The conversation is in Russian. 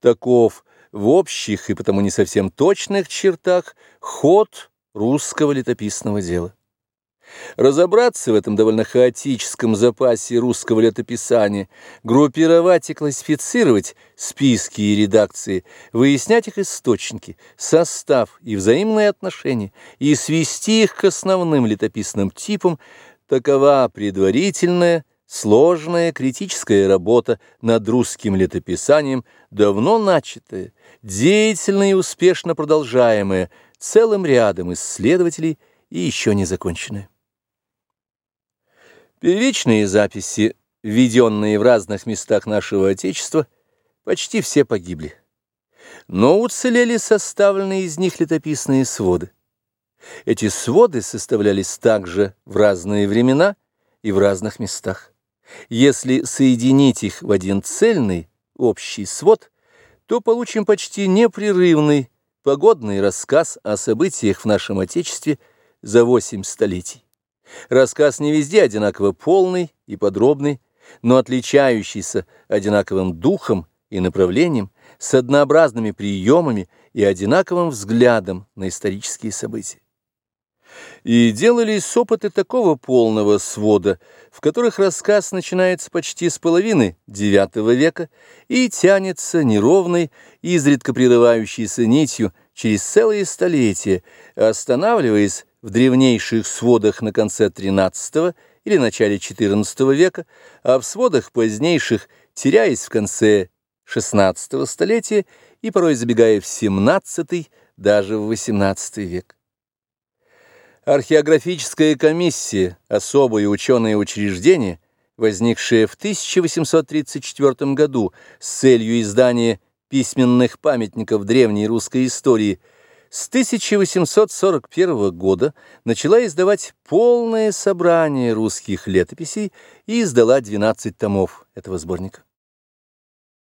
Таков в общих и потому не совсем точных чертах ход русского летописного дела. Разобраться в этом довольно хаотическом запасе русского летописания, группировать и классифицировать списки и редакции, выяснять их источники, состав и взаимные отношения и свести их к основным летописным типам, такова предварительная, сложная критическая работа над русским летописанием, давно начатая, деятельно и успешно продолжаемая целым рядом исследователей и еще не законченная. Первичные записи, введенные в разных местах нашего Отечества, почти все погибли. Но уцелели составленные из них летописные своды. Эти своды составлялись также в разные времена и в разных местах. Если соединить их в один цельный, общий свод, то получим почти непрерывный, погодный рассказ о событиях в нашем Отечестве за восемь столетий. Рассказ не везде одинаково полный и подробный, но отличающийся одинаковым духом и направлением, с однообразными приемами и одинаковым взглядом на исторические события. И делались опыты такого полного свода, в которых рассказ начинается почти с половины IX века и тянется неровной, изредка прерывающейся нитью через целые столетия, останавливаясь в древнейших сводах на конце XIII или начале XIV века, а в сводах позднейших теряясь в конце XVI столетия и порой забегая в XVII, даже в XVIII век. Археографическая комиссия, особое ученое учреждение, возникшее в 1834 году с целью издания письменных памятников древней русской истории, с 1841 года начала издавать полное собрание русских летописей и издала 12 томов этого сборника.